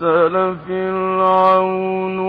فأرسل فرعون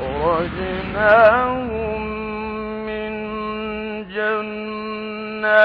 أخرجناهم من جنات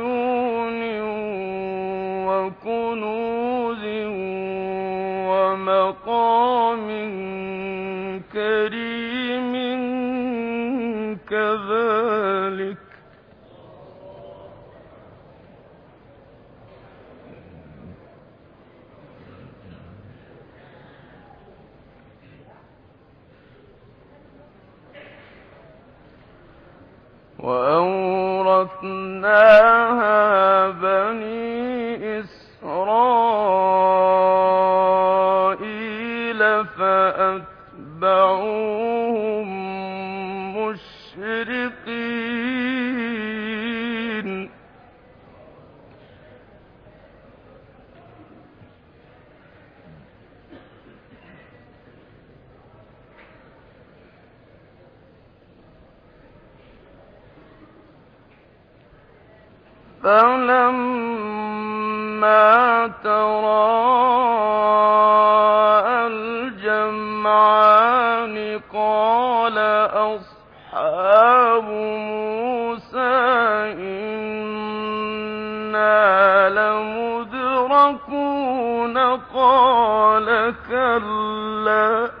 وأورثناها بني إسرائيل فأتبعوهم مشرقين. فلما تراءى الجمعان قال أصحاب موسى إنا لمدركون قال كلا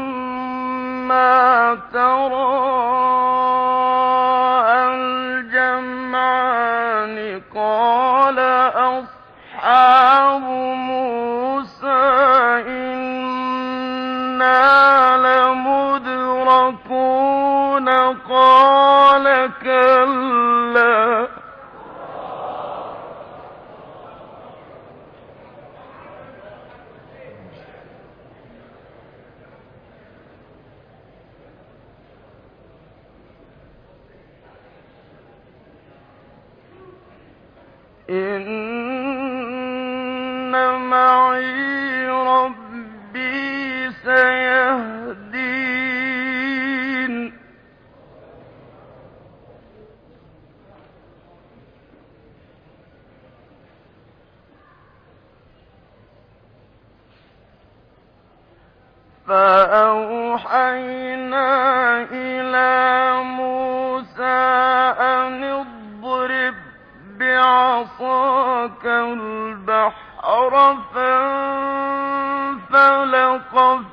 فلما تراءى الجمعان قال أصحاب موسى إنا لمدركون قال كلا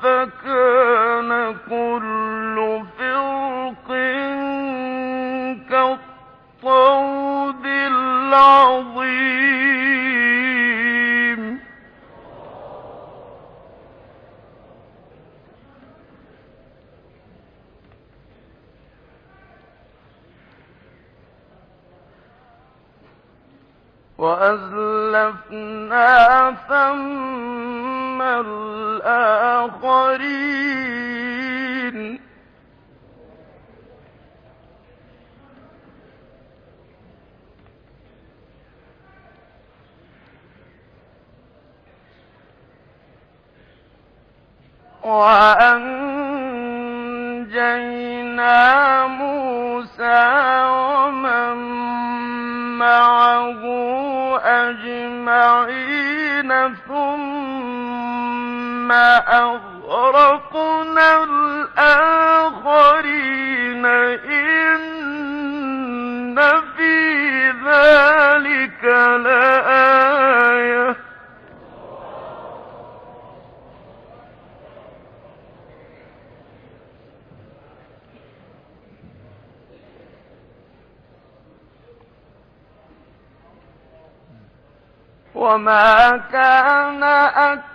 فكان كل فرق كالطود العظيم. وأزلفنا ثم الآخرين. وأنجينا موسى ومن معه أجمعين ثم أغرقنا الآخرين إن في ذلك لآية وما كان أكثرهم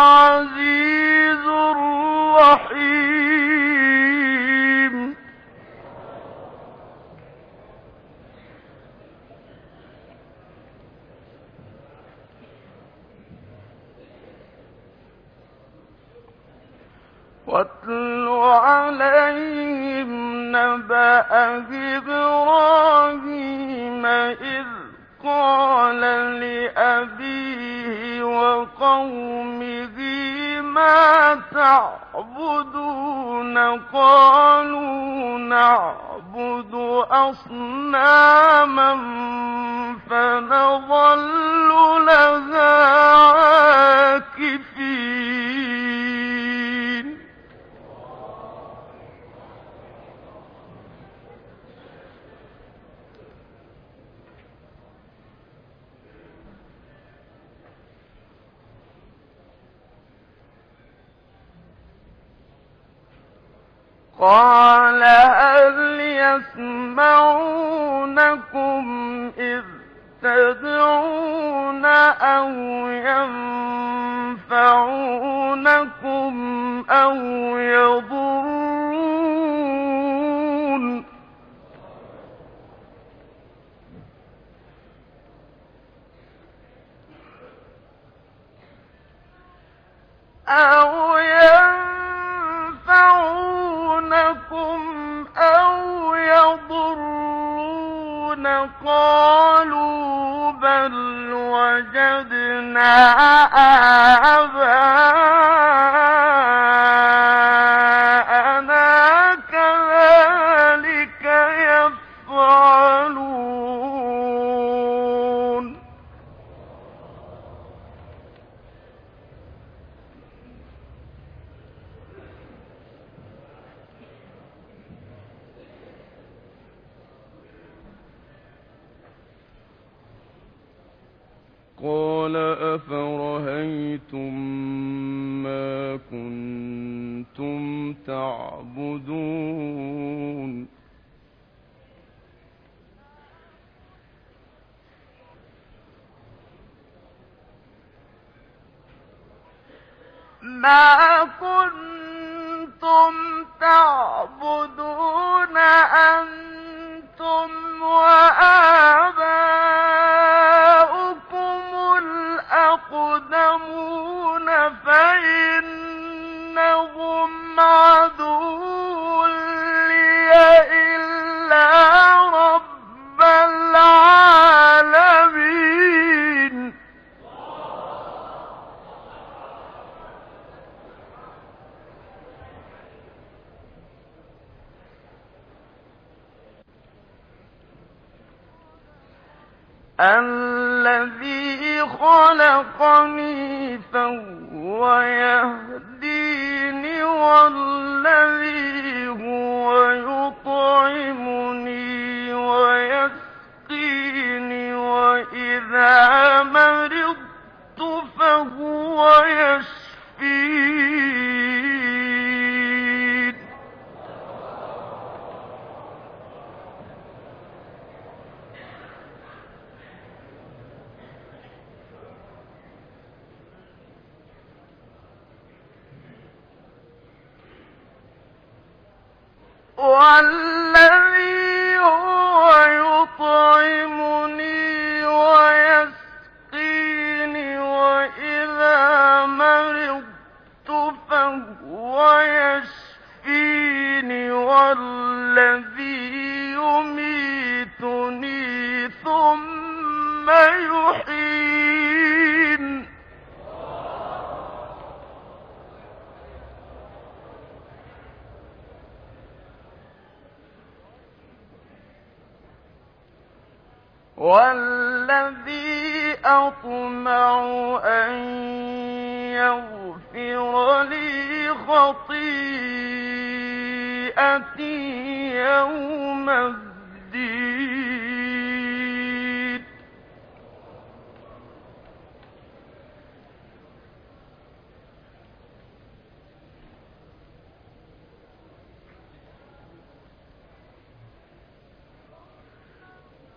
on تعبدون قالوا نعبد أصناما فنظل لها عاكفين. قال هل يسمعونكم إذ تدعون أو ينفعونكم أو يضرون؟ أو ينفعون ينفعونكم أو يضرون قالوا بل وجدنا آباءنا والذي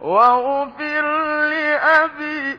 واغفر لأبي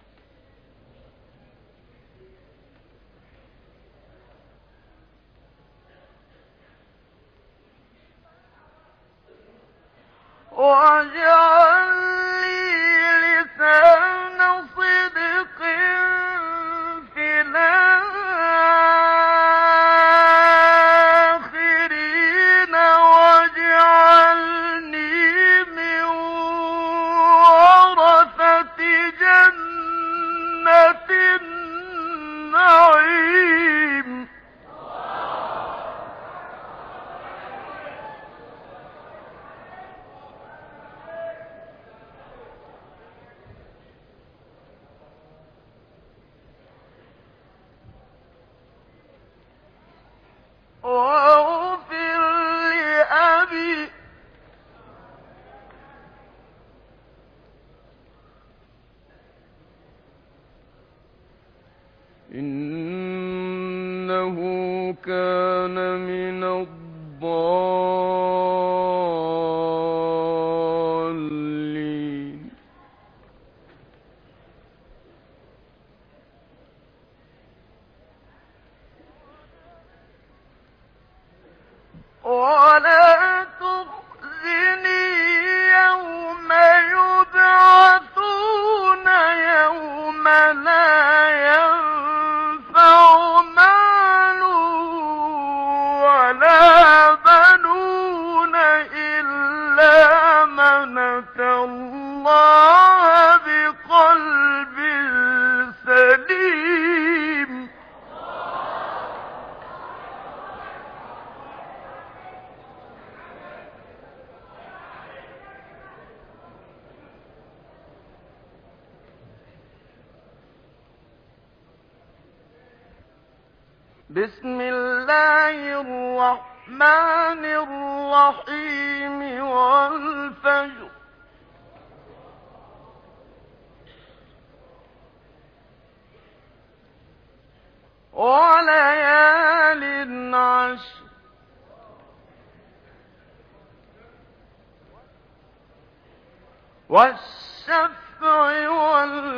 بسم الله الرحمن الرحيم والفجر. وليال عشر. والشفع والفجر.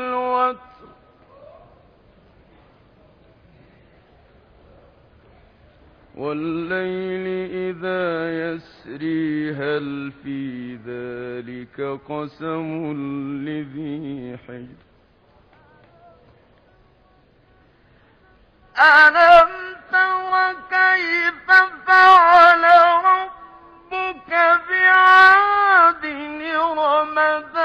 والليل إذا يسري هل في ذلك قسم لذي حجر ألم تر كيف فعل ربك بعاد رمضان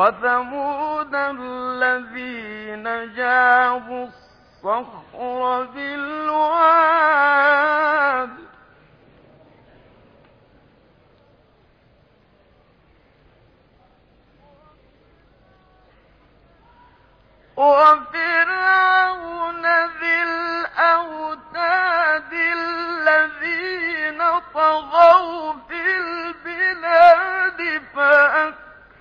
وثمود الذين جابوا الصخر بالواد. وفرعون ذي الأوتاد الذين طغوا في البلاد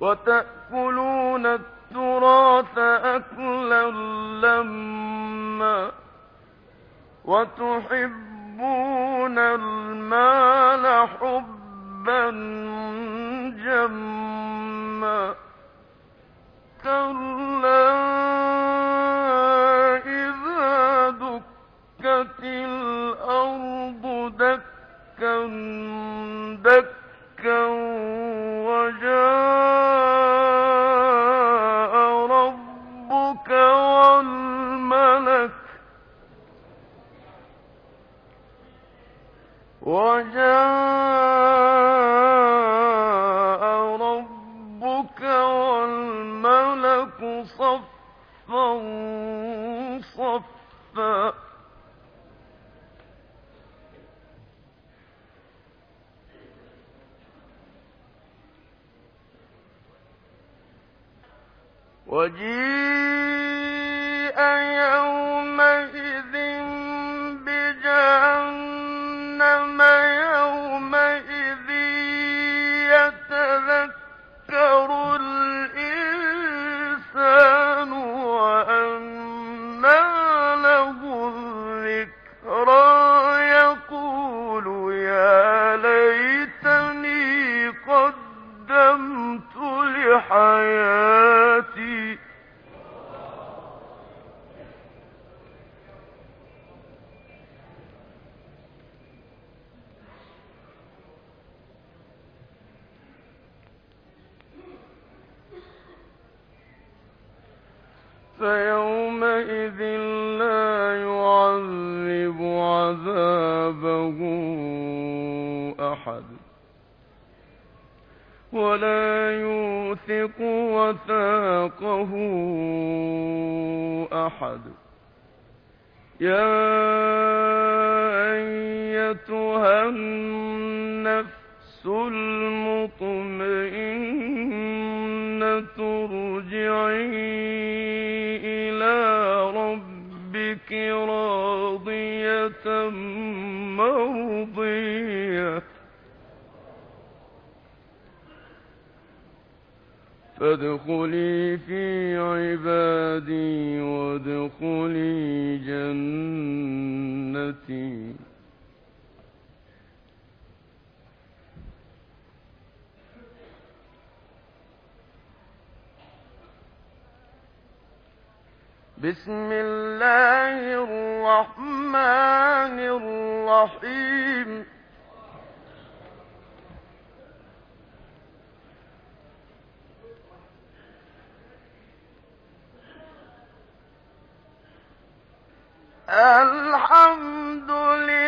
وتأكلون التراث أكلا لما وتحبون المال حبا جما كلا إذا دكت الأرض دكا وجيء يومئذ أحد. يا أيتها النفس المطمئنة ارجعي إلى ربك راضية مرضية. فادخلي في عبادي وادخلي جنتي. بسم الله الرحمن الرحيم. الحمد لله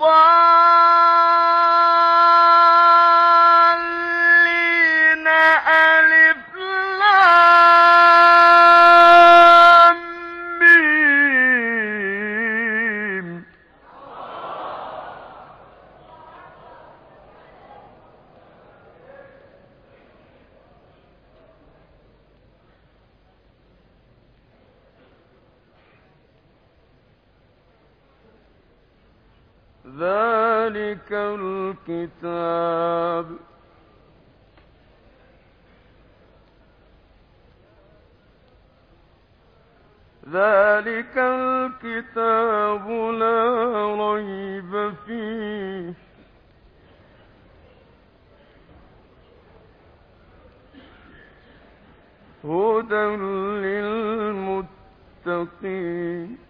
الضالين ذلك الكتاب. ذلك الكتاب لا ريب فيه. هدى للمتقين.